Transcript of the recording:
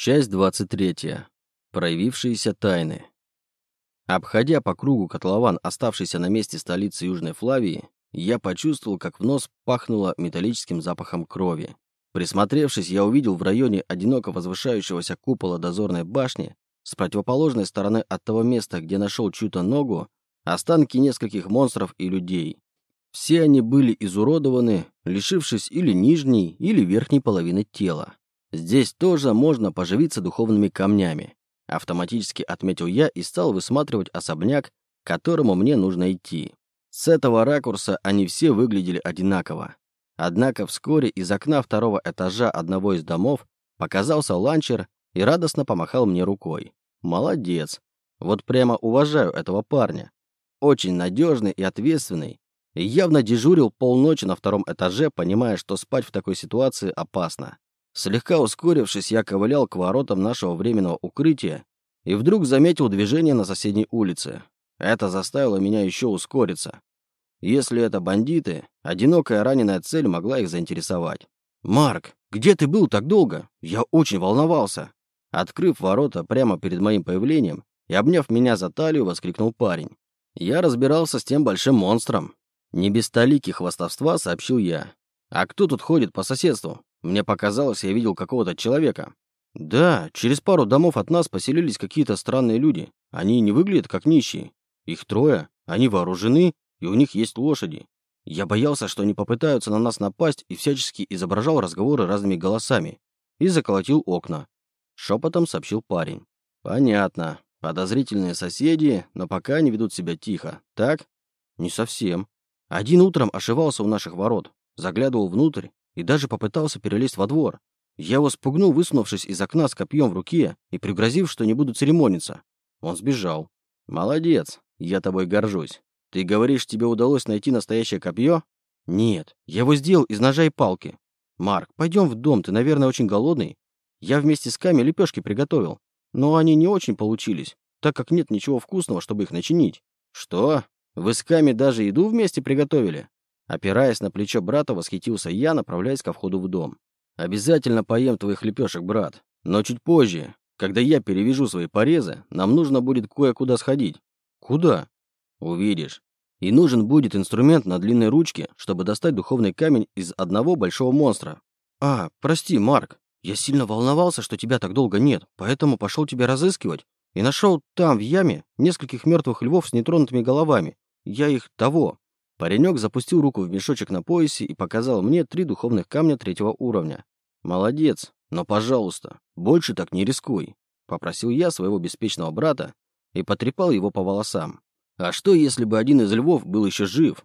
Часть 23. Проявившиеся тайны. Обходя по кругу котлован, оставшийся на месте столицы Южной Флавии, я почувствовал, как в нос пахнуло металлическим запахом крови. Присмотревшись, я увидел в районе одиноко возвышающегося купола дозорной башни, с противоположной стороны от того места, где нашел чью-то ногу, останки нескольких монстров и людей. Все они были изуродованы, лишившись или нижней, или верхней половины тела. Здесь тоже можно поживиться духовными камнями. Автоматически отметил я и стал высматривать особняк, к которому мне нужно идти. С этого ракурса они все выглядели одинаково. Однако вскоре из окна второго этажа одного из домов показался ланчер и радостно помахал мне рукой. Молодец. Вот прямо уважаю этого парня. Очень надежный и ответственный. Явно дежурил полночи на втором этаже, понимая, что спать в такой ситуации опасно. Слегка ускорившись, я ковылял к воротам нашего временного укрытия и вдруг заметил движение на соседней улице. Это заставило меня еще ускориться. Если это бандиты, одинокая раненая цель могла их заинтересовать. «Марк, где ты был так долго? Я очень волновался!» Открыв ворота прямо перед моим появлением и обняв меня за талию, воскликнул парень. Я разбирался с тем большим монстром. Не без толики хвастовства сообщил я. «А кто тут ходит по соседству? Мне показалось, я видел какого-то человека. Да, через пару домов от нас поселились какие-то странные люди. Они не выглядят как нищие. Их трое, они вооружены, и у них есть лошади. Я боялся, что они попытаются на нас напасть, и всячески изображал разговоры разными голосами. И заколотил окна. Шепотом сообщил парень. Понятно. Подозрительные соседи, но пока они ведут себя тихо. Так? Не совсем. Один утром ошивался у наших ворот. Заглядывал внутрь, и даже попытался перелезть во двор. Я его спугнул, высунувшись из окна с копьем в руке и пригрозив, что не буду церемониться. Он сбежал. «Молодец, я тобой горжусь. Ты говоришь, тебе удалось найти настоящее копье?» «Нет, я его сделал из ножа и палки. Марк, пойдем в дом, ты, наверное, очень голодный. Я вместе с Ками лепешки приготовил, но они не очень получились, так как нет ничего вкусного, чтобы их начинить». «Что? Вы с Ками даже еду вместе приготовили?» Опираясь на плечо брата, восхитился я, направляясь ко входу в дом. «Обязательно поем твоих лепешек, брат. Но чуть позже, когда я перевяжу свои порезы, нам нужно будет кое-куда сходить». «Куда?» «Увидишь. И нужен будет инструмент на длинной ручке, чтобы достать духовный камень из одного большого монстра». «А, прости, Марк. Я сильно волновался, что тебя так долго нет, поэтому пошел тебя разыскивать и нашел там, в яме, нескольких мертвых львов с нетронутыми головами. Я их того, Паренек запустил руку в мешочек на поясе и показал мне три духовных камня третьего уровня. «Молодец, но, пожалуйста, больше так не рискуй», — попросил я своего беспечного брата и потрепал его по волосам. «А что, если бы один из львов был еще жив